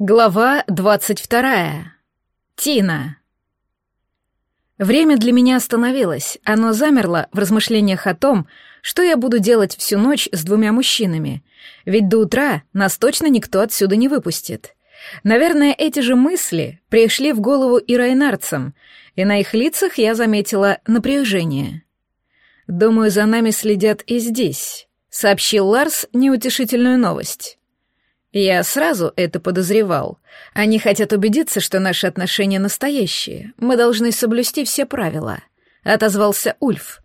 Глава двадцать вторая. Тина. Время для меня остановилось, оно замерло в размышлениях о том, что я буду делать всю ночь с двумя мужчинами, ведь до утра нас точно никто отсюда не выпустит. Наверное, эти же мысли пришли в голову и райнарцам, и на их лицах я заметила напряжение. «Думаю, за нами следят и здесь», — сообщил Ларс неутешительную новость. Я сразу это подозревал. Они хотят убедиться, что наши отношения настоящие. Мы должны соблюсти все правила. Отозвался Ульф.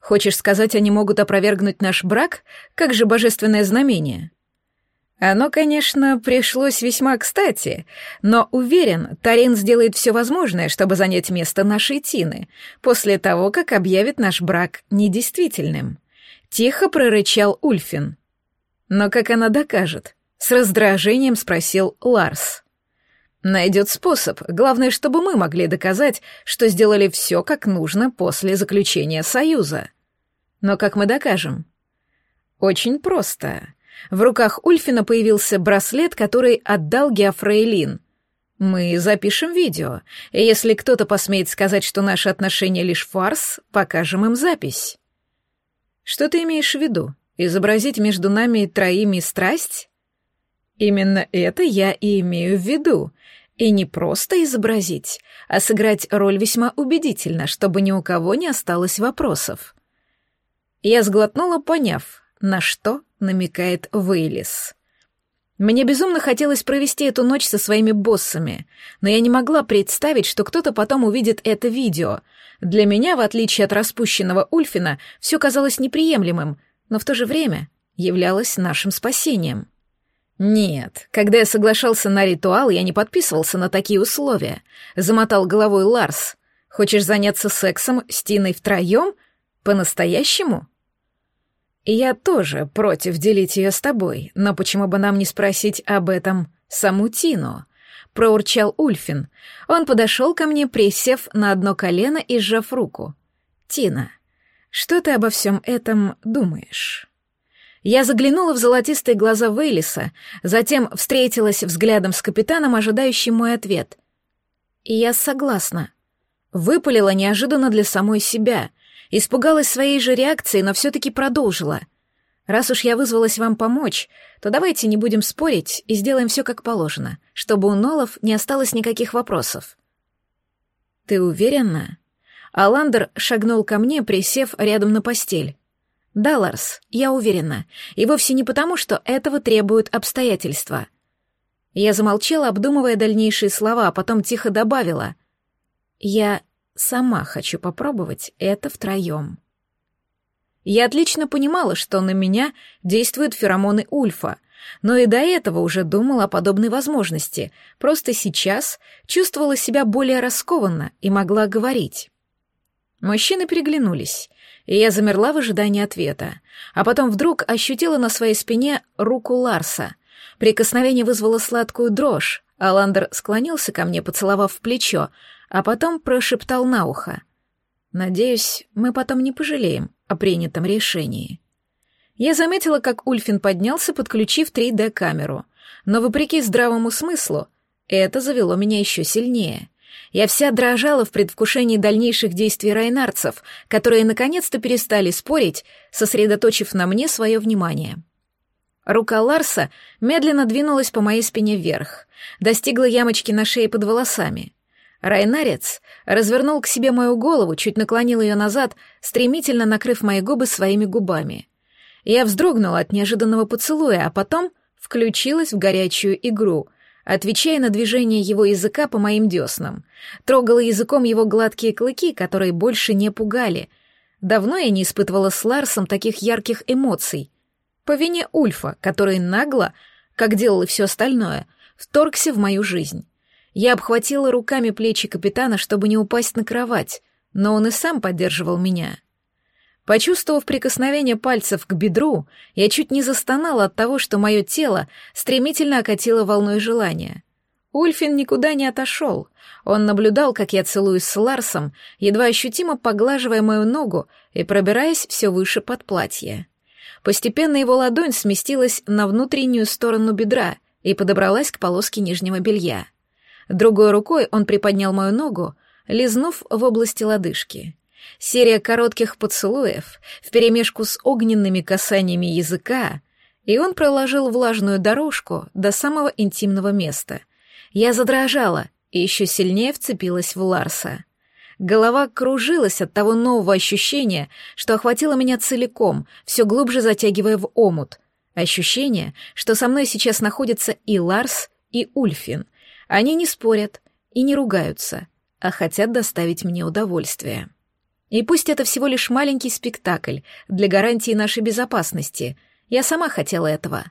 Хочешь сказать, они могут опровергнуть наш брак? Как же божественное знамение? Оно, конечно, пришлось весьма кстати, но уверен, Тарин сделает все возможное, чтобы занять место нашей Тины, после того, как объявит наш брак недействительным. Тихо прорычал Ульфин. Но как она докажет? С раздражением спросил Ларс. Найдет способ. Главное, чтобы мы могли доказать, что сделали все как нужно после заключения союза. Но как мы докажем? Очень просто. В руках Ульфина появился браслет, который отдал Геофрейлин. Мы запишем видео, и если кто-то посмеет сказать, что наши отношения лишь фарс, покажем им запись. Что ты имеешь в виду? Изобразить между нами троими страсть? Именно это я и имею в виду. И не просто изобразить, а сыграть роль весьма убедительно, чтобы ни у кого не осталось вопросов. Я сглотнула, поняв, на что намекает Вейлис. Мне безумно хотелось провести эту ночь со своими боссами, но я не могла представить, что кто-то потом увидит это видео. Для меня, в отличие от распущенного Ульфина, все казалось неприемлемым, но в то же время являлось нашим спасением. «Нет, когда я соглашался на ритуал, я не подписывался на такие условия», — замотал головой Ларс. «Хочешь заняться сексом с Тиной втроем? По-настоящему?» «И я тоже против делить ее с тобой, но почему бы нам не спросить об этом саму Тину?» — проурчал Ульфин. Он подошел ко мне, присев на одно колено и сжав руку. «Тина, что ты обо всем этом думаешь?» Я заглянула в золотистые глаза Вейлиса, затем встретилась взглядом с капитаном, ожидающим мой ответ. И я согласна. Выпалила неожиданно для самой себя. Испугалась своей же реакции, но все-таки продолжила. Раз уж я вызвалась вам помочь, то давайте не будем спорить и сделаем все как положено, чтобы у Нолов не осталось никаких вопросов. Ты уверена? Аландер шагнул ко мне, присев рядом на постель. Да, Ларс, я уверена. И вовсе не потому, что этого требуют обстоятельства. Я замолчала, обдумывая дальнейшие слова, а потом тихо добавила. Я сама хочу попробовать это втроем. Я отлично понимала, что на меня действуют феромоны Ульфа, но и до этого уже думала о подобной возможности, просто сейчас чувствовала себя более раскованно и могла говорить. Мужчины переглянулись и я замерла в ожидании ответа, а потом вдруг ощутила на своей спине руку Ларса. Прикосновение вызвало сладкую дрожь, а Ландер склонился ко мне, поцеловав в плечо, а потом прошептал на ухо. «Надеюсь, мы потом не пожалеем о принятом решении». Я заметила, как Ульфин поднялся, подключив 3D-камеру, но, вопреки здравому смыслу, это завело меня еще сильнее — я вся дрожала в предвкушении дальнейших действий райнарцев, которые наконец-то перестали спорить, сосредоточив на мне свое внимание. Рука Ларса медленно двинулась по моей спине вверх, достигла ямочки на шее под волосами. Райнарец развернул к себе мою голову, чуть наклонил ее назад, стремительно накрыв мои губы своими губами. Я вздрогнула от неожиданного поцелуя, а потом включилась в горячую игру — отвечая на движение его языка по моим деснам. Трогала языком его гладкие клыки, которые больше не пугали. Давно я не испытывала с Ларсом таких ярких эмоций. По вине Ульфа, который нагло, как делал и все остальное, вторгся в мою жизнь. Я обхватила руками плечи капитана, чтобы не упасть на кровать, но он и сам поддерживал меня — Почувствовав прикосновение пальцев к бедру, я чуть не застонала от того, что мое тело стремительно окатило волной желания. Ульфин никуда не отошел. Он наблюдал, как я целуюсь с Ларсом, едва ощутимо поглаживая мою ногу и пробираясь все выше под платье. Постепенно его ладонь сместилась на внутреннюю сторону бедра, и подобралась к полоске нижнего белья. Другой рукой он приподнял мою ногу, лизнув в области лодыжки. Серия коротких поцелуев вперемешку с огненными касаниями языка, и он проложил влажную дорожку до самого интимного места. Я задрожала и еще сильнее вцепилась в Ларса. Голова кружилась от того нового ощущения, что охватило меня целиком, все глубже затягивая в омут. Ощущение, что со мной сейчас находятся и Ларс, и Ульфин. Они не спорят и не ругаются, а хотят доставить мне удовольствие. И пусть это всего лишь маленький спектакль для гарантии нашей безопасности, я сама хотела этого.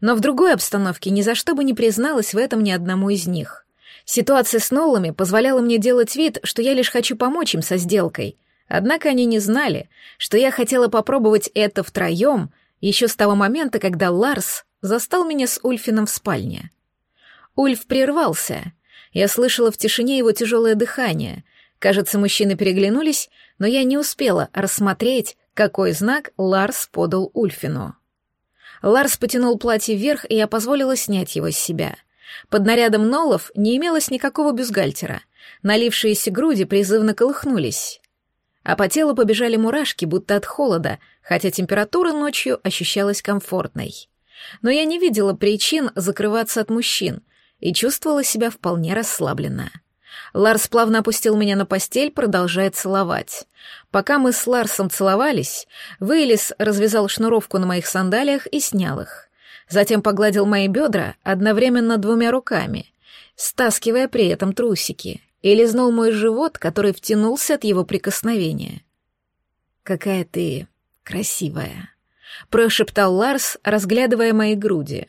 Но в другой обстановке ни за что бы не призналась в этом ни одному из них. Ситуация с Ноллами позволяла мне делать вид, что я лишь хочу помочь им со сделкой. Однако они не знали, что я хотела попробовать это втроем еще с того момента, когда Ларс застал меня с Ульфином в спальне. Ульф прервался. Я слышала в тишине его тяжелое дыхание, Кажется, мужчины переглянулись, но я не успела рассмотреть, какой знак Ларс подал Ульфину. Ларс потянул платье вверх, и я позволила снять его с себя. Под нарядом Нолов не имелось никакого бюстгальтера. Налившиеся груди призывно колыхнулись. А по телу побежали мурашки, будто от холода, хотя температура ночью ощущалась комфортной. Но я не видела причин закрываться от мужчин и чувствовала себя вполне расслабленно. Ларс плавно опустил меня на постель, продолжая целовать. Пока мы с Ларсом целовались, Вейлис развязал шнуровку на моих сандалиях и снял их. Затем погладил мои бедра одновременно двумя руками, стаскивая при этом трусики, и лизнул мой живот, который втянулся от его прикосновения. «Какая ты красивая», — прошептал Ларс, разглядывая мои груди.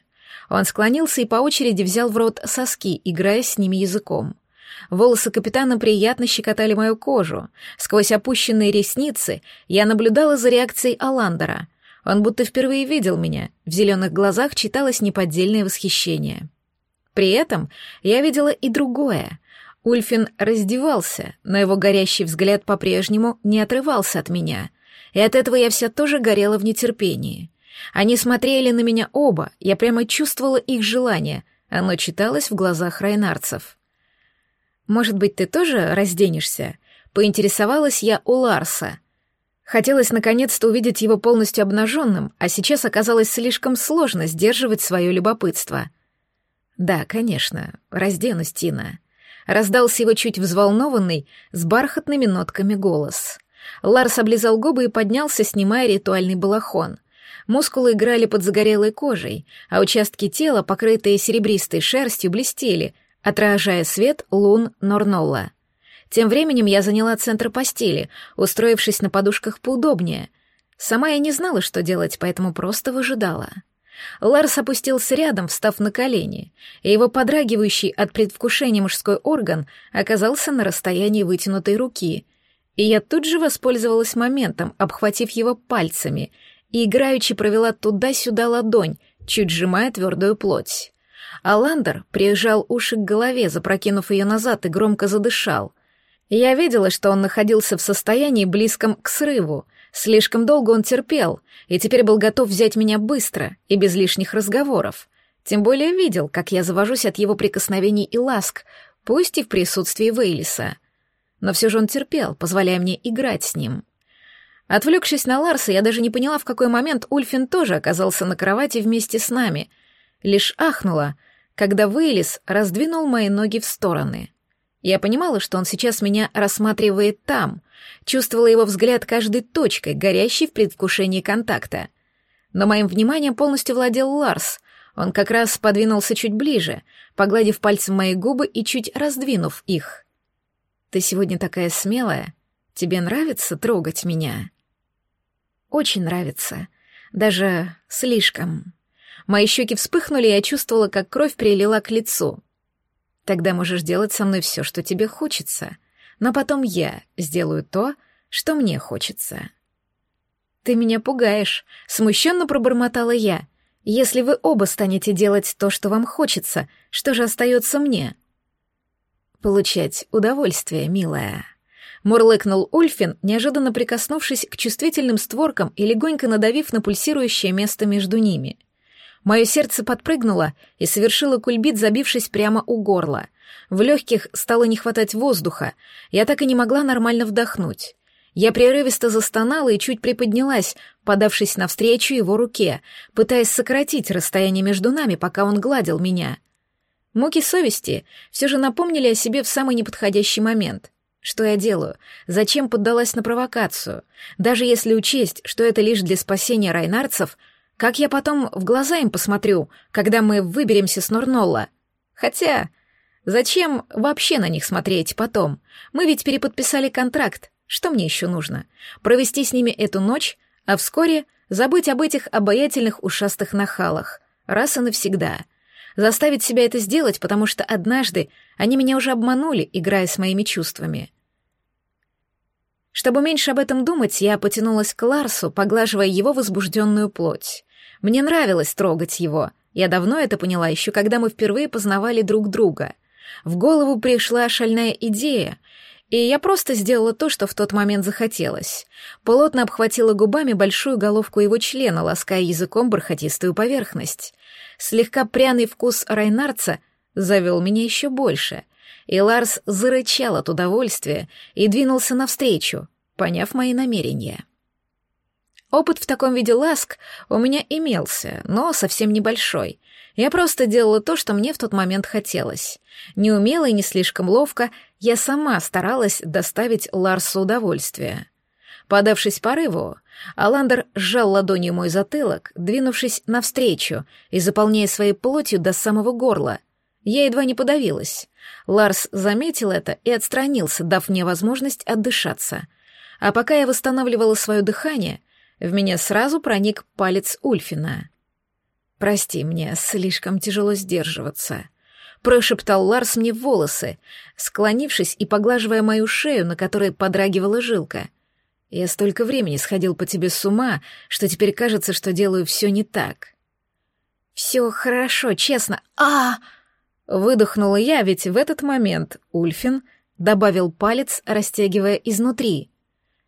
Он склонился и по очереди взял в рот соски, играя с ними языком. Волосы капитана приятно щекотали мою кожу. Сквозь опущенные ресницы я наблюдала за реакцией Аландера. Он будто впервые видел меня. В зеленых глазах читалось неподдельное восхищение. При этом я видела и другое. Ульфин раздевался, но его горящий взгляд по-прежнему не отрывался от меня. И от этого я вся тоже горела в нетерпении. Они смотрели на меня оба, я прямо чувствовала их желание. Оно читалось в глазах райнарцев. «Может быть, ты тоже разденешься?» — поинтересовалась я у Ларса. Хотелось наконец-то увидеть его полностью обнаженным, а сейчас оказалось слишком сложно сдерживать свое любопытство. «Да, конечно, разденусь, Тина», — раздался его чуть взволнованный, с бархатными нотками голос. Ларс облизал губы и поднялся, снимая ритуальный балахон. Мускулы играли под загорелой кожей, а участки тела, покрытые серебристой шерстью, блестели, отражая свет лун Норнолла. Тем временем я заняла центр постели, устроившись на подушках поудобнее. Сама я не знала, что делать, поэтому просто выжидала. Ларс опустился рядом, встав на колени, и его подрагивающий от предвкушения мужской орган оказался на расстоянии вытянутой руки. И я тут же воспользовалась моментом, обхватив его пальцами, и играючи провела туда-сюда ладонь, чуть сжимая твердую плоть. Аландер приезжал уши к голове, запрокинув ее назад и громко задышал. Я видела, что он находился в состоянии близком к срыву. Слишком долго он терпел, и теперь был готов взять меня быстро и без лишних разговоров. Тем более видел, как я завожусь от его прикосновений и ласк, пусть и в присутствии Вейлиса. Но все же он терпел, позволяя мне играть с ним. Отвлекшись на Ларса, я даже не поняла, в какой момент Ульфин тоже оказался на кровати вместе с нами. Лишь ахнула, когда Вейлис раздвинул мои ноги в стороны. Я понимала, что он сейчас меня рассматривает там, чувствовала его взгляд каждой точкой, горящей в предвкушении контакта. Но моим вниманием полностью владел Ларс. Он как раз подвинулся чуть ближе, погладив пальцем мои губы и чуть раздвинув их. «Ты сегодня такая смелая. Тебе нравится трогать меня?» «Очень нравится. Даже слишком». Мои щеки вспыхнули, и я чувствовала, как кровь прилила к лицу. Тогда можешь делать со мной все, что тебе хочется, но потом я сделаю то, что мне хочется. Ты меня пугаешь, смущенно пробормотала я. Если вы оба станете делать то, что вам хочется, что же остается мне? Получать удовольствие, милая. Мурлыкнул Ульфин, неожиданно прикоснувшись к чувствительным створкам и легонько надавив на пульсирующее место между ними — Мое сердце подпрыгнуло и совершило кульбит, забившись прямо у горла. В легких стало не хватать воздуха, я так и не могла нормально вдохнуть. Я прерывисто застонала и чуть приподнялась, подавшись навстречу его руке, пытаясь сократить расстояние между нами, пока он гладил меня. Муки совести все же напомнили о себе в самый неподходящий момент. Что я делаю? Зачем поддалась на провокацию? Даже если учесть, что это лишь для спасения райнарцев, как я потом в глаза им посмотрю, когда мы выберемся с Норнолла? Хотя, зачем вообще на них смотреть потом? Мы ведь переподписали контракт, что мне еще нужно? Провести с ними эту ночь, а вскоре забыть об этих обаятельных ушастых нахалах. Раз и навсегда. Заставить себя это сделать, потому что однажды они меня уже обманули, играя с моими чувствами. Чтобы меньше об этом думать, я потянулась к Ларсу, поглаживая его возбужденную плоть. Мне нравилось трогать его. Я давно это поняла, еще когда мы впервые познавали друг друга. В голову пришла шальная идея, и я просто сделала то, что в тот момент захотелось. Плотно обхватила губами большую головку его члена, лаская языком бархатистую поверхность. Слегка пряный вкус Райнарца завел меня еще больше, и Ларс зарычал от удовольствия и двинулся навстречу, поняв мои намерения. Опыт в таком виде ласк у меня имелся, но совсем небольшой — я просто делала то, что мне в тот момент хотелось. Неумело и не слишком ловко я сама старалась доставить Ларсу удовольствие. Подавшись порыву, Аландер сжал ладонью мой затылок, двинувшись навстречу и заполняя своей плотью до самого горла. Я едва не подавилась. Ларс заметил это и отстранился, дав мне возможность отдышаться. А пока я восстанавливала свое дыхание, в меня сразу проник палец Ульфина. «Прости, мне слишком тяжело сдерживаться», — прошептал Ларс мне в волосы, склонившись и поглаживая мою шею, на которой подрагивала жилка. «Я столько времени сходил по тебе с ума, что теперь кажется, что делаю все не так». «Все хорошо, честно. а Выдохнула я, ведь в этот момент Ульфин добавил палец, растягивая изнутри.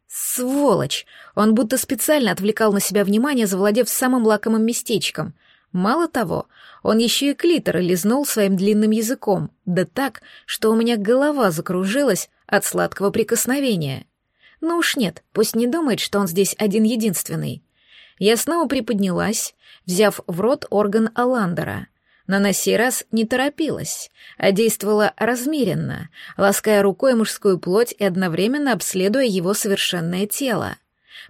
Сволочь! Он будто специально отвлекал на себя внимание, завладев самым лакомым местечком — Мало того, он еще и клитор лизнул своим длинным языком, да так, что у меня голова закружилась от сладкого прикосновения. Ну уж нет, пусть не думает, что он здесь один-единственный. Я снова приподнялась, взяв в рот орган Аландера. Но на сей раз не торопилась, а действовала размеренно, лаская рукой мужскую плоть и одновременно обследуя его совершенное тело.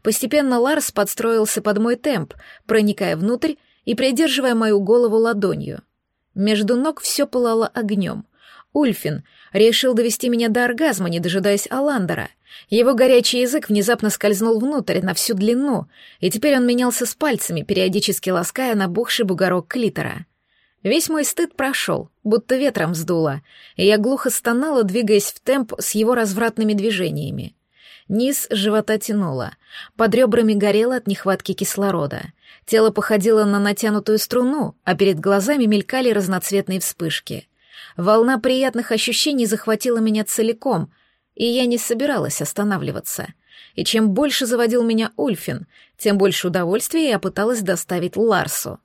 Постепенно Ларс подстроился под мой темп, проникая внутрь и придерживая мою голову ладонью. Между ног все пылало огнем. Ульфин решил довести меня до оргазма, не дожидаясь Аландера. Его горячий язык внезапно скользнул внутрь на всю длину, и теперь он менялся с пальцами, периодически лаская набухший бугорок клитора. Весь мой стыд прошел, будто ветром сдуло, и я глухо стонала, двигаясь в темп с его развратными движениями. Низ живота тянуло, под ребрами горело от нехватки кислорода. Тело походило на натянутую струну, а перед глазами мелькали разноцветные вспышки. Волна приятных ощущений захватила меня целиком, и я не собиралась останавливаться. И чем больше заводил меня Ульфин, тем больше удовольствия я пыталась доставить Ларсу.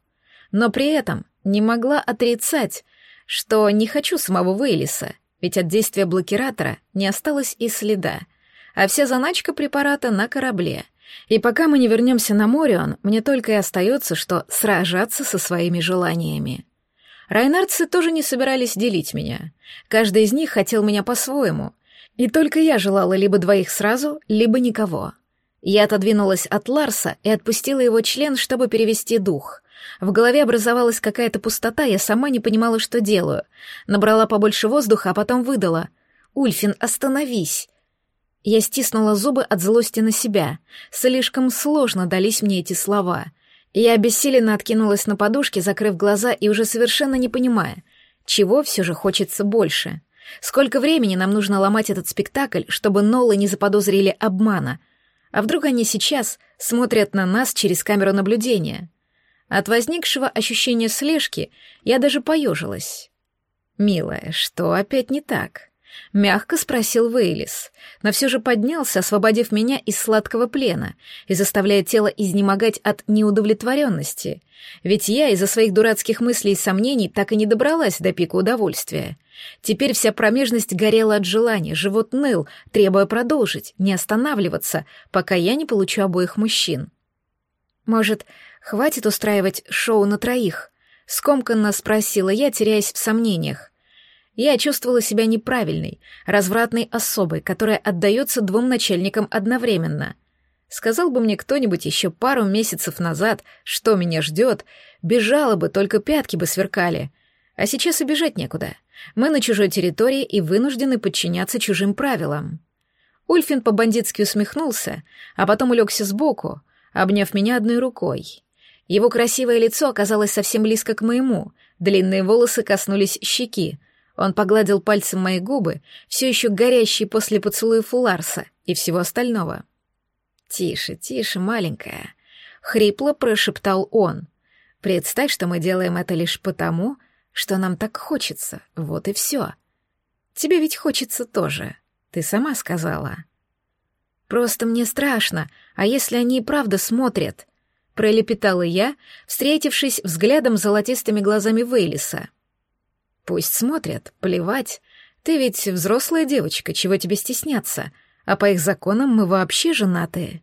Но при этом не могла отрицать, что не хочу самого Вейлиса, ведь от действия блокиратора не осталось и следа — а вся заначка препарата на корабле. И пока мы не вернемся на Морион, мне только и остается, что сражаться со своими желаниями. Райнардцы тоже не собирались делить меня. Каждый из них хотел меня по-своему. И только я желала либо двоих сразу, либо никого. Я отодвинулась от Ларса и отпустила его член, чтобы перевести дух. В голове образовалась какая-то пустота, я сама не понимала, что делаю. Набрала побольше воздуха, а потом выдала. «Ульфин, остановись!» Я стиснула зубы от злости на себя. Слишком сложно дались мне эти слова. Я обессиленно откинулась на подушке, закрыв глаза и уже совершенно не понимая, чего все же хочется больше. Сколько времени нам нужно ломать этот спектакль, чтобы Ноллы не заподозрили обмана? А вдруг они сейчас смотрят на нас через камеру наблюдения? От возникшего ощущения слежки я даже поежилась. «Милая, что опять не так?» — мягко спросил Вейлис, но все же поднялся, освободив меня из сладкого плена и заставляя тело изнемогать от неудовлетворенности. Ведь я из-за своих дурацких мыслей и сомнений так и не добралась до пика удовольствия. Теперь вся промежность горела от желания, живот ныл, требуя продолжить, не останавливаться, пока я не получу обоих мужчин. «Может, хватит устраивать шоу на троих?» — скомканно спросила я, теряясь в сомнениях. Я чувствовала себя неправильной, развратной особой, которая отдается двум начальникам одновременно. Сказал бы мне кто-нибудь еще пару месяцев назад, что меня ждет, бежала бы, только пятки бы сверкали. А сейчас и бежать некуда. Мы на чужой территории и вынуждены подчиняться чужим правилам. Ульфин по-бандитски усмехнулся, а потом улегся сбоку, обняв меня одной рукой. Его красивое лицо оказалось совсем близко к моему, длинные волосы коснулись щеки, он погладил пальцем мои губы, все еще горящие после поцелуев Ларса и всего остального. «Тише, тише, маленькая», — хрипло прошептал он. «Представь, что мы делаем это лишь потому, что нам так хочется, вот и все. Тебе ведь хочется тоже, ты сама сказала». «Просто мне страшно, а если они и правда смотрят?» — пролепетала я, встретившись взглядом с золотистыми глазами Вейлиса — Пусть смотрят, плевать. Ты ведь взрослая девочка, чего тебе стесняться? А по их законам мы вообще женатые.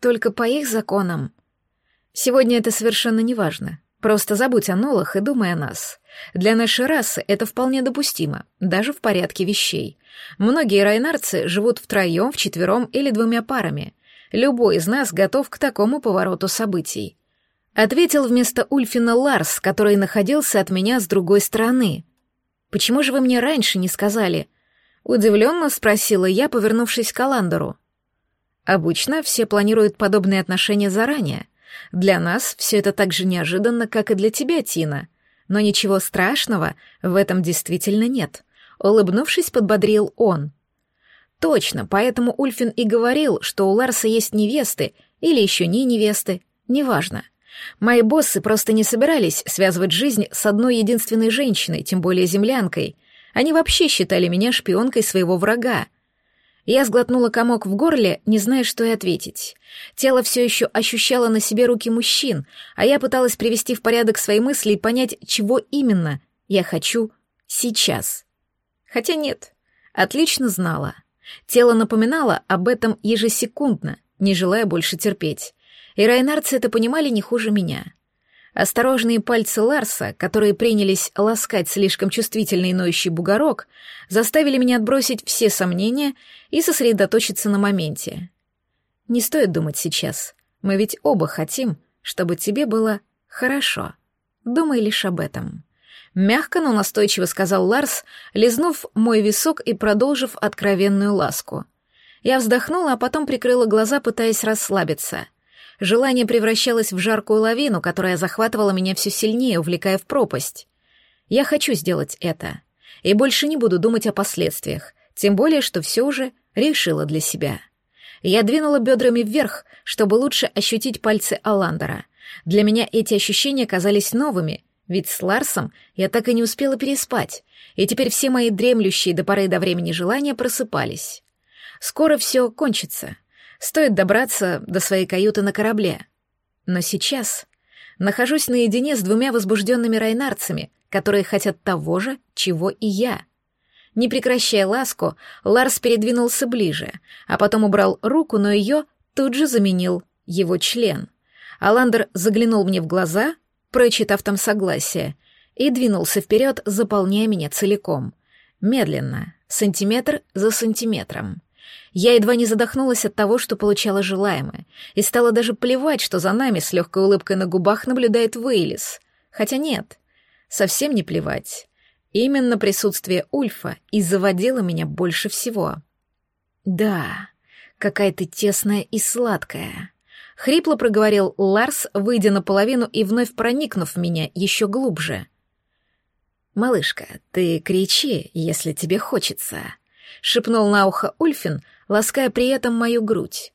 Только по их законам. Сегодня это совершенно не важно. Просто забудь о нолах и думай о нас. Для нашей расы это вполне допустимо, даже в порядке вещей. Многие райнарцы живут втроем, вчетвером или двумя парами. Любой из нас готов к такому повороту событий. Ответил вместо Ульфина Ларс, который находился от меня с другой стороны. «Почему же вы мне раньше не сказали?» Удивленно спросила я, повернувшись к Аландеру. «Обычно все планируют подобные отношения заранее. Для нас все это так же неожиданно, как и для тебя, Тина. Но ничего страшного в этом действительно нет», — улыбнувшись, подбодрил он. «Точно, поэтому Ульфин и говорил, что у Ларса есть невесты или еще не невесты, неважно». Мои боссы просто не собирались связывать жизнь с одной единственной женщиной, тем более землянкой. Они вообще считали меня шпионкой своего врага. Я сглотнула комок в горле, не зная, что и ответить. Тело все еще ощущало на себе руки мужчин, а я пыталась привести в порядок свои мысли и понять, чего именно я хочу сейчас. Хотя нет, отлично знала. Тело напоминало об этом ежесекундно, не желая больше терпеть и райнарцы это понимали не хуже меня. Осторожные пальцы Ларса, которые принялись ласкать слишком чувствительный ноющий бугорок, заставили меня отбросить все сомнения и сосредоточиться на моменте. Не стоит думать сейчас. Мы ведь оба хотим, чтобы тебе было хорошо. Думай лишь об этом. Мягко, но настойчиво сказал Ларс, лизнув мой висок и продолжив откровенную ласку. Я вздохнула, а потом прикрыла глаза, пытаясь расслабиться — Желание превращалось в жаркую лавину, которая захватывала меня все сильнее, увлекая в пропасть. Я хочу сделать это. И больше не буду думать о последствиях, тем более, что все уже решила для себя. Я двинула бедрами вверх, чтобы лучше ощутить пальцы Аландера. Для меня эти ощущения казались новыми, ведь с Ларсом я так и не успела переспать, и теперь все мои дремлющие до поры до времени желания просыпались. Скоро все кончится. Стоит добраться до своей каюты на корабле. Но сейчас нахожусь наедине с двумя возбужденными райнарцами, которые хотят того же, чего и я. Не прекращая ласку, Ларс передвинулся ближе, а потом убрал руку, но ее тут же заменил его член. Аландер заглянул мне в глаза, прочитав там согласие, и двинулся вперед, заполняя меня целиком. Медленно, сантиметр за сантиметром. Я едва не задохнулась от того, что получала желаемое, и стала даже плевать, что за нами с легкой улыбкой на губах наблюдает Вейлис. Хотя нет, совсем не плевать. Именно присутствие Ульфа и заводило меня больше всего. «Да, какая ты тесная и сладкая», — хрипло проговорил Ларс, выйдя наполовину и вновь проникнув в меня еще глубже. «Малышка, ты кричи, если тебе хочется», — шепнул на ухо Ульфин, лаская при этом мою грудь.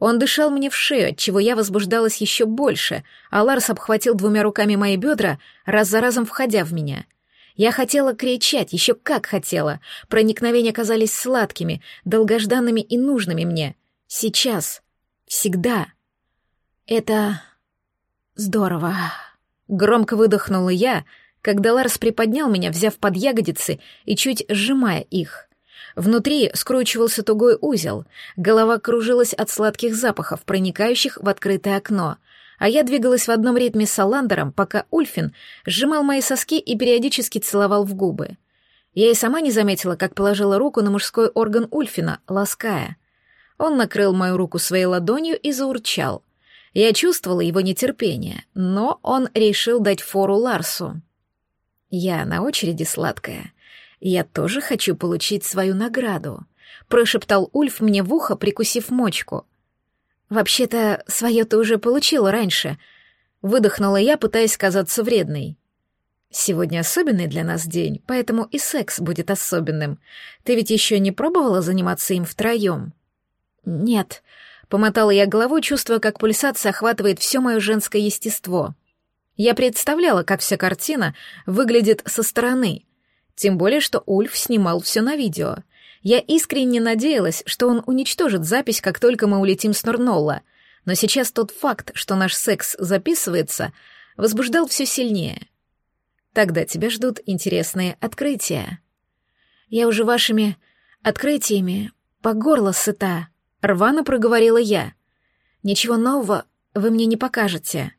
Он дышал мне в шею, отчего я возбуждалась еще больше, а Ларс обхватил двумя руками мои бедра, раз за разом входя в меня. Я хотела кричать, еще как хотела. Проникновения казались сладкими, долгожданными и нужными мне. Сейчас. Всегда. Это... здорово. Громко выдохнула я, когда Ларс приподнял меня, взяв под ягодицы и чуть сжимая их. Внутри скручивался тугой узел, голова кружилась от сладких запахов, проникающих в открытое окно, а я двигалась в одном ритме с Аландером, пока Ульфин сжимал мои соски и периодически целовал в губы. Я и сама не заметила, как положила руку на мужской орган Ульфина, лаская. Он накрыл мою руку своей ладонью и заурчал. Я чувствовала его нетерпение, но он решил дать фору Ларсу. «Я на очереди, сладкая. Я тоже хочу получить свою награду», — прошептал Ульф мне в ухо, прикусив мочку. «Вообще-то, свое ты уже получила раньше», — выдохнула я, пытаясь казаться вредной. «Сегодня особенный для нас день, поэтому и секс будет особенным. Ты ведь еще не пробовала заниматься им втроем?» «Нет», — помотала я головой, чувствуя, как пульсация охватывает все мое женское естество. Я представляла, как вся картина выглядит со стороны. Тем более, что Ульф снимал все на видео. Я искренне надеялась, что он уничтожит запись, как только мы улетим с Нурнолла. Но сейчас тот факт, что наш секс записывается, возбуждал все сильнее. Тогда тебя ждут интересные открытия. Я уже вашими открытиями по горло сыта, рвано проговорила я. Ничего нового вы мне не покажете.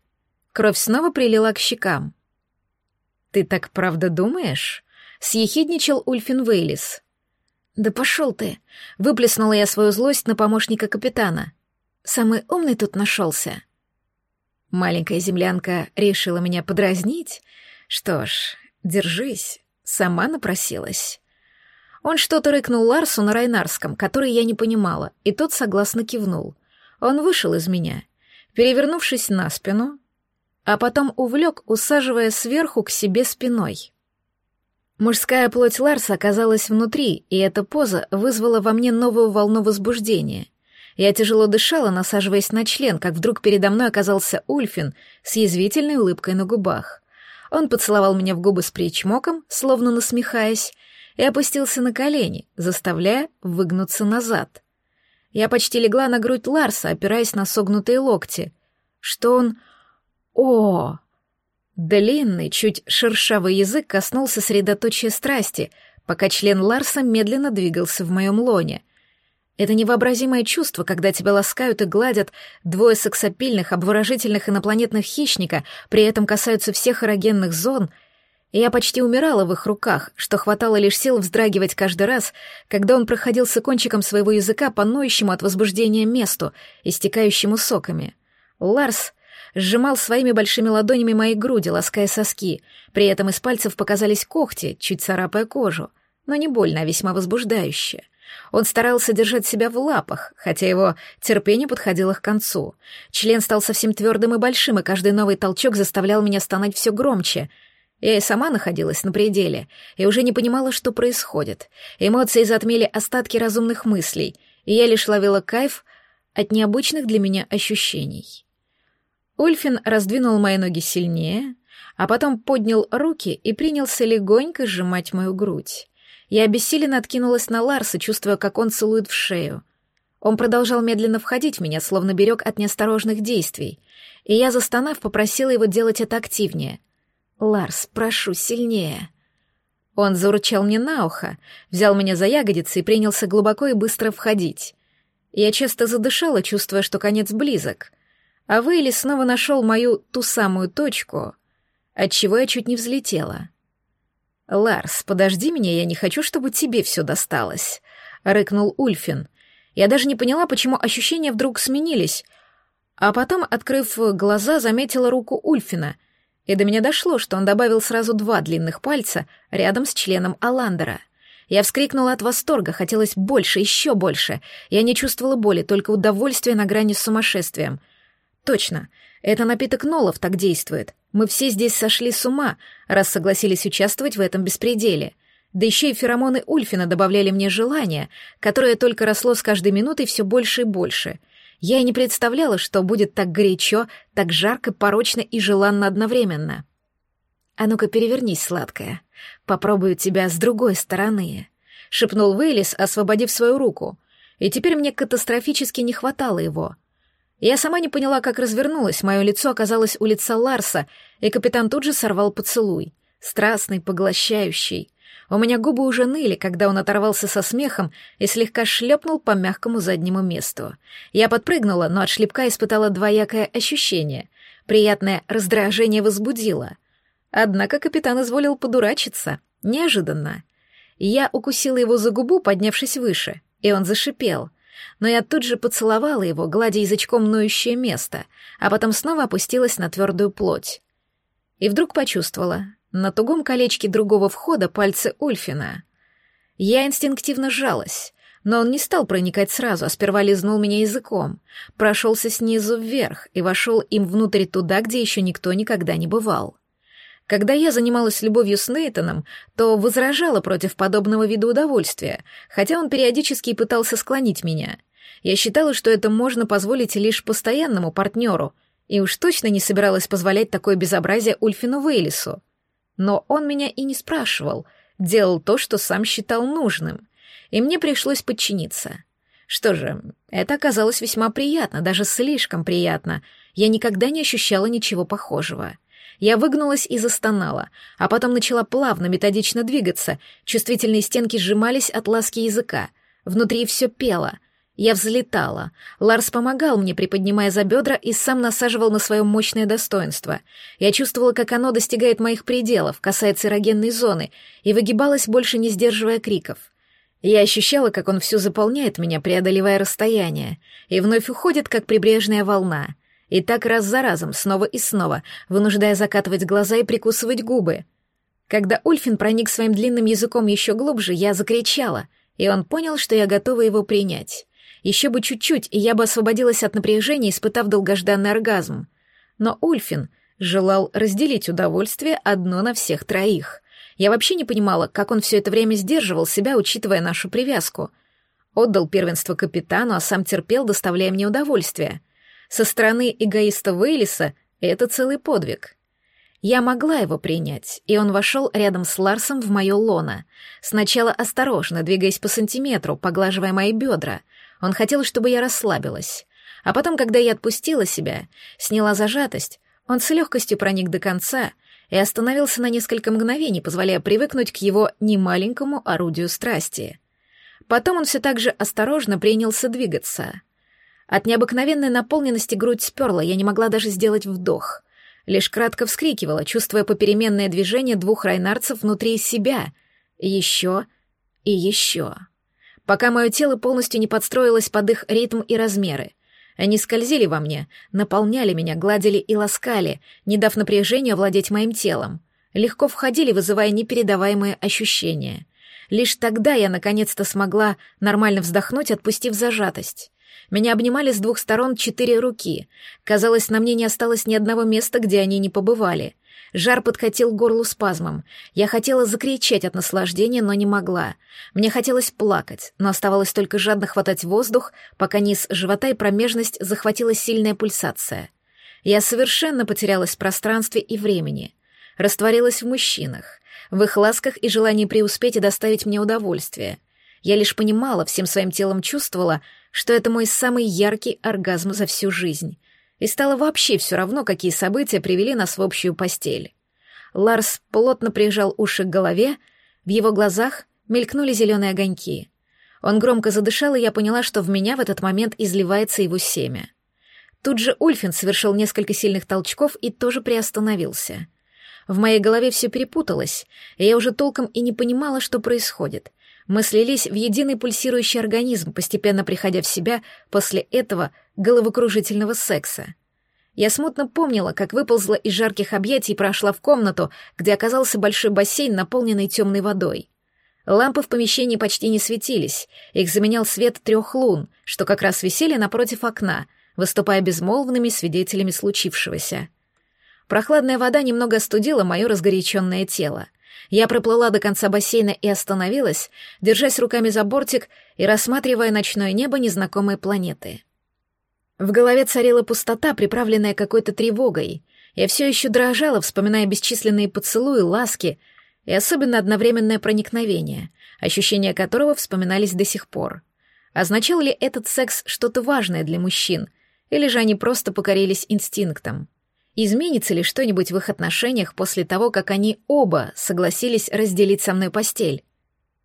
Кровь снова прилила к щекам. «Ты так правда думаешь?» — съехидничал Ульфин Вейлис. «Да пошел ты!» — выплеснула я свою злость на помощника капитана. «Самый умный тут нашелся». Маленькая землянка решила меня подразнить. Что ж, держись, сама напросилась. Он что-то рыкнул Ларсу на Райнарском, который я не понимала, и тот согласно кивнул. Он вышел из меня. Перевернувшись на спину, а потом увлек, усаживая сверху к себе спиной. Мужская плоть Ларса оказалась внутри, и эта поза вызвала во мне новую волну возбуждения. Я тяжело дышала, насаживаясь на член, как вдруг передо мной оказался Ульфин с язвительной улыбкой на губах. Он поцеловал меня в губы с причмоком, словно насмехаясь, и опустился на колени, заставляя выгнуться назад. Я почти легла на грудь Ларса, опираясь на согнутые локти. Что он о! Длинный, чуть шершавый язык коснулся средоточия страсти, пока член Ларса медленно двигался в моем лоне. Это невообразимое чувство, когда тебя ласкают и гладят двое сексапильных, обворожительных инопланетных хищника, при этом касаются всех эрогенных зон, я почти умирала в их руках, что хватало лишь сил вздрагивать каждый раз, когда он проходился кончиком своего языка по ноющему от возбуждения месту, истекающему соками. Ларс сжимал своими большими ладонями мои груди, лаская соски. При этом из пальцев показались когти, чуть царапая кожу. Но не больно, а весьма возбуждающе. Он старался держать себя в лапах, хотя его терпение подходило к концу. Член стал совсем твердым и большим, и каждый новый толчок заставлял меня стонать все громче. Я и сама находилась на пределе, и уже не понимала, что происходит. Эмоции затмили остатки разумных мыслей, и я лишь ловила кайф от необычных для меня ощущений. Ульфин раздвинул мои ноги сильнее, а потом поднял руки и принялся легонько сжимать мою грудь. Я обессиленно откинулась на Ларса, чувствуя, как он целует в шею. Он продолжал медленно входить в меня, словно берег от неосторожных действий, и я, застонав, попросила его делать это активнее. «Ларс, прошу, сильнее!» Он заурчал мне на ухо, взял меня за ягодицы и принялся глубоко и быстро входить. Я часто задышала, чувствуя, что конец близок — а Вейли снова нашел мою ту самую точку, от чего я чуть не взлетела. «Ларс, подожди меня, я не хочу, чтобы тебе все досталось», — рыкнул Ульфин. Я даже не поняла, почему ощущения вдруг сменились, а потом, открыв глаза, заметила руку Ульфина, и до меня дошло, что он добавил сразу два длинных пальца рядом с членом Аландера. Я вскрикнула от восторга, хотелось больше, еще больше. Я не чувствовала боли, только удовольствие на грани с сумасшествием. Точно, это напиток Нолов так действует. Мы все здесь сошли с ума, раз согласились участвовать в этом беспределе. Да еще и феромоны Ульфина добавляли мне желание, которое только росло с каждой минутой все больше и больше. Я и не представляла, что будет так горячо, так жарко, порочно и желанно одновременно. А ну-ка перевернись, сладкая. Попробую тебя с другой стороны», — шепнул Вейлис, освободив свою руку. И теперь мне катастрофически не хватало его. Я сама не поняла, как развернулась, мое лицо оказалось у лица Ларса, и капитан тут же сорвал поцелуй. Страстный, поглощающий. У меня губы уже ныли, когда он оторвался со смехом и слегка шлепнул по мягкому заднему месту. Я подпрыгнула, но от шлепка испытала двоякое ощущение. Приятное раздражение возбудило — Однако капитан изволил подурачиться. Неожиданно. Я укусила его за губу, поднявшись выше, и он зашипел. Но я тут же поцеловала его, гладя язычком ноющее место, а потом снова опустилась на твердую плоть. И вдруг почувствовала на тугом колечке другого входа пальцы Ульфина. Я инстинктивно сжалась, но он не стал проникать сразу, а сперва лизнул меня языком, прошелся снизу вверх и вошел им внутрь туда, где еще никто никогда не бывал. Когда я занималась любовью с Нейтаном, то возражала против подобного вида удовольствия, хотя он периодически пытался склонить меня. Я считала, что это можно позволить лишь постоянному партнеру, и уж точно не собиралась позволять такое безобразие Ульфину Вейлису. Но он меня и не спрашивал, делал то, что сам считал нужным, и мне пришлось подчиниться. Что же, это оказалось весьма приятно, даже слишком приятно. Я никогда не ощущала ничего похожего. — я выгнулась и застонала, а потом начала плавно, методично двигаться. Чувствительные стенки сжимались от ласки языка. Внутри все пело. Я взлетала. Ларс помогал мне, приподнимая за бедра, и сам насаживал на свое мощное достоинство. Я чувствовала, как оно достигает моих пределов, касается эрогенной зоны, и выгибалась, больше не сдерживая криков. Я ощущала, как он все заполняет меня, преодолевая расстояние, и вновь уходит, как прибрежная волна. И так раз за разом, снова и снова, вынуждая закатывать глаза и прикусывать губы. Когда Ульфин проник своим длинным языком еще глубже, я закричала, и он понял, что я готова его принять. Еще бы чуть-чуть, и я бы освободилась от напряжения, испытав долгожданный оргазм. Но Ульфин желал разделить удовольствие одно на всех троих. Я вообще не понимала, как он все это время сдерживал себя, учитывая нашу привязку. Отдал первенство капитану, а сам терпел, доставляя мне удовольствие. Со стороны эгоиста Вейлиса это целый подвиг. Я могла его принять, и он вошел рядом с Ларсом в мое лоно. Сначала осторожно, двигаясь по сантиметру, поглаживая мои бедра. Он хотел, чтобы я расслабилась. А потом, когда я отпустила себя, сняла зажатость, он с легкостью проник до конца и остановился на несколько мгновений, позволяя привыкнуть к его немаленькому орудию страсти. Потом он все так же осторожно принялся двигаться. От необыкновенной наполненности грудь сперла, я не могла даже сделать вдох. Лишь кратко вскрикивала, чувствуя попеременное движение двух райнарцев внутри себя. еще и еще. Пока мое тело полностью не подстроилось под их ритм и размеры. Они скользили во мне, наполняли меня, гладили и ласкали, не дав напряжению овладеть моим телом. Легко входили, вызывая непередаваемые ощущения. Лишь тогда я наконец-то смогла нормально вздохнуть, отпустив зажатость. Меня обнимали с двух сторон четыре руки. Казалось, на мне не осталось ни одного места, где они не побывали. Жар подкатил горлу спазмом. Я хотела закричать от наслаждения, но не могла. Мне хотелось плакать, но оставалось только жадно хватать воздух, пока низ живота и промежность захватила сильная пульсация. Я совершенно потерялась в пространстве и времени. Растворилась в мужчинах, в их ласках и желании преуспеть и доставить мне удовольствие. Я лишь понимала, всем своим телом чувствовала, что это мой самый яркий оргазм за всю жизнь. И стало вообще все равно, какие события привели нас в общую постель. Ларс плотно прижал уши к голове, в его глазах мелькнули зеленые огоньки. Он громко задышал, и я поняла, что в меня в этот момент изливается его семя. Тут же Ульфин совершил несколько сильных толчков и тоже приостановился. В моей голове все перепуталось, и я уже толком и не понимала, что происходит. Мы слились в единый пульсирующий организм, постепенно приходя в себя после этого головокружительного секса. Я смутно помнила, как выползла из жарких объятий и прошла в комнату, где оказался большой бассейн, наполненный темной водой. Лампы в помещении почти не светились, их заменял свет трех лун, что как раз висели напротив окна, выступая безмолвными свидетелями случившегося. Прохладная вода немного остудила мое разгоряченное тело — я проплыла до конца бассейна и остановилась, держась руками за бортик и рассматривая ночное небо незнакомой планеты. В голове царила пустота, приправленная какой-то тревогой. Я все еще дрожала, вспоминая бесчисленные поцелуи, ласки и особенно одновременное проникновение, ощущения которого вспоминались до сих пор. Означал ли этот секс что-то важное для мужчин, или же они просто покорились инстинктам? Изменится ли что-нибудь в их отношениях после того, как они оба согласились разделить со мной постель?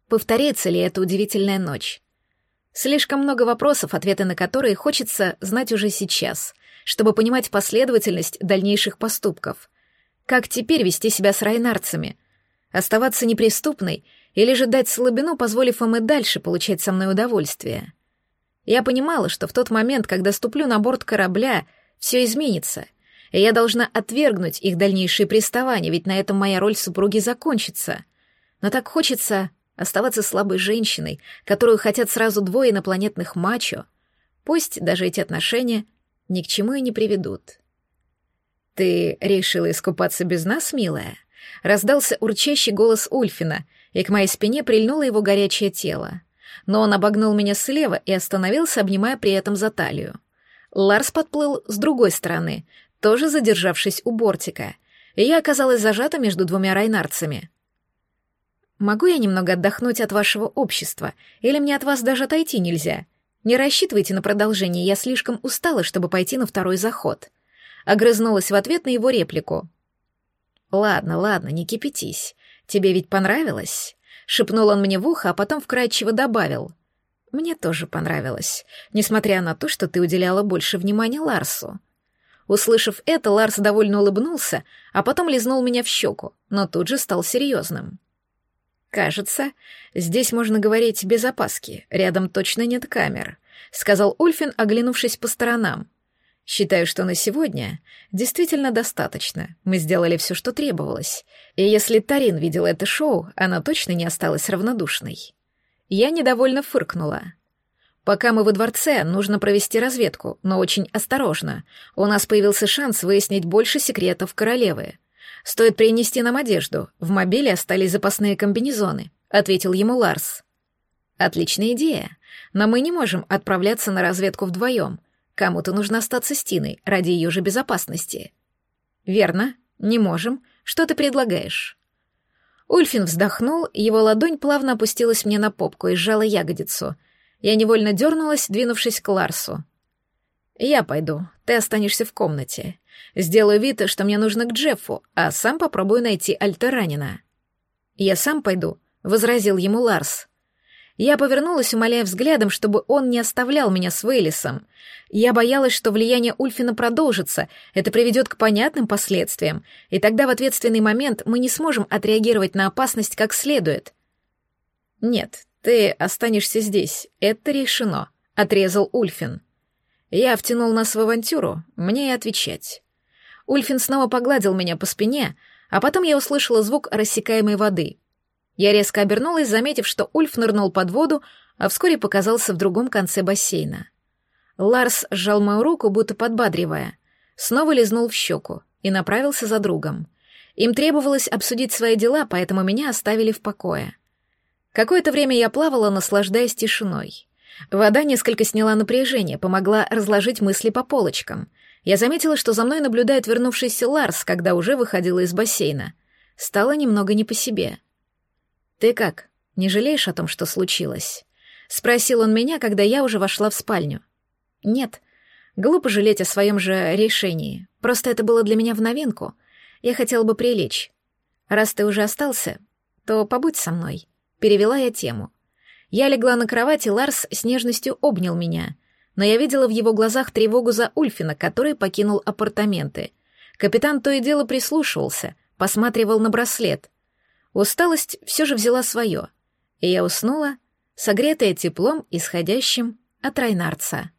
Повторится ли эта удивительная ночь? Слишком много вопросов, ответы на которые хочется знать уже сейчас, чтобы понимать последовательность дальнейших поступков. Как теперь вести себя с райнарцами? Оставаться неприступной или же дать слабину, позволив им и дальше получать со мной удовольствие? Я понимала, что в тот момент, когда ступлю на борт корабля, все изменится, и я должна отвергнуть их дальнейшие приставания, ведь на этом моя роль супруги закончится. Но так хочется оставаться слабой женщиной, которую хотят сразу двое инопланетных мачо, пусть даже эти отношения ни к чему и не приведут. «Ты решила искупаться без нас, милая?» Раздался урчащий голос Ульфина, и к моей спине прильнуло его горячее тело. Но он обогнул меня слева и остановился, обнимая при этом за талию. Ларс подплыл с другой стороны, тоже задержавшись у бортика, я оказалась зажата между двумя райнарцами. «Могу я немного отдохнуть от вашего общества, или мне от вас даже отойти нельзя? Не рассчитывайте на продолжение, я слишком устала, чтобы пойти на второй заход». Огрызнулась в ответ на его реплику. «Ладно, ладно, не кипятись. Тебе ведь понравилось?» Шепнул он мне в ухо, а потом вкрадчиво добавил. «Мне тоже понравилось, несмотря на то, что ты уделяла больше внимания Ларсу. Услышав это, Ларс довольно улыбнулся, а потом лизнул меня в щеку, но тут же стал серьезным. «Кажется, здесь можно говорить без опаски, рядом точно нет камер», — сказал Ульфин, оглянувшись по сторонам. «Считаю, что на сегодня действительно достаточно. Мы сделали все, что требовалось. И если Тарин видела это шоу, она точно не осталась равнодушной». Я недовольно фыркнула. Пока мы во дворце, нужно провести разведку, но очень осторожно. У нас появился шанс выяснить больше секретов королевы. Стоит принести нам одежду. В мобиле остались запасные комбинезоны, ответил ему Ларс. Отличная идея. Но мы не можем отправляться на разведку вдвоем. Кому-то нужно остаться с Тиной ради ее же безопасности. Верно, не можем. Что ты предлагаешь? Ульфин вздохнул, его ладонь плавно опустилась мне на попку и сжала ягодицу — я невольно дернулась, двинувшись к Ларсу. «Я пойду, ты останешься в комнате. Сделаю вид, что мне нужно к Джеффу, а сам попробую найти Альтеранина». «Я сам пойду», — возразил ему Ларс. Я повернулась, умоляя взглядом, чтобы он не оставлял меня с Вейлисом. Я боялась, что влияние Ульфина продолжится, это приведет к понятным последствиям, и тогда в ответственный момент мы не сможем отреагировать на опасность как следует. Нет, «Ты останешься здесь, это решено», — отрезал Ульфин. Я втянул нас в авантюру, мне и отвечать. Ульфин снова погладил меня по спине, а потом я услышала звук рассекаемой воды. Я резко обернулась, заметив, что Ульф нырнул под воду, а вскоре показался в другом конце бассейна. Ларс сжал мою руку, будто подбадривая, снова лизнул в щеку и направился за другом. Им требовалось обсудить свои дела, поэтому меня оставили в покое. Какое-то время я плавала, наслаждаясь тишиной. Вода несколько сняла напряжение, помогла разложить мысли по полочкам. Я заметила, что за мной наблюдает вернувшийся Ларс, когда уже выходила из бассейна. Стало немного не по себе. «Ты как, не жалеешь о том, что случилось?» — спросил он меня, когда я уже вошла в спальню. «Нет. Глупо жалеть о своем же решении. Просто это было для меня в новинку. Я хотела бы прилечь. Раз ты уже остался, то побудь со мной». Перевела я тему. Я легла на кровать, и Ларс с нежностью обнял меня. Но я видела в его глазах тревогу за Ульфина, который покинул апартаменты. Капитан то и дело прислушивался, посматривал на браслет. Усталость все же взяла свое, и я уснула, согретая теплом, исходящим от Райнарца.